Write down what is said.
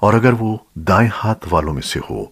اور اگر وہ دائیں ہاتھ والوں میں سے ہو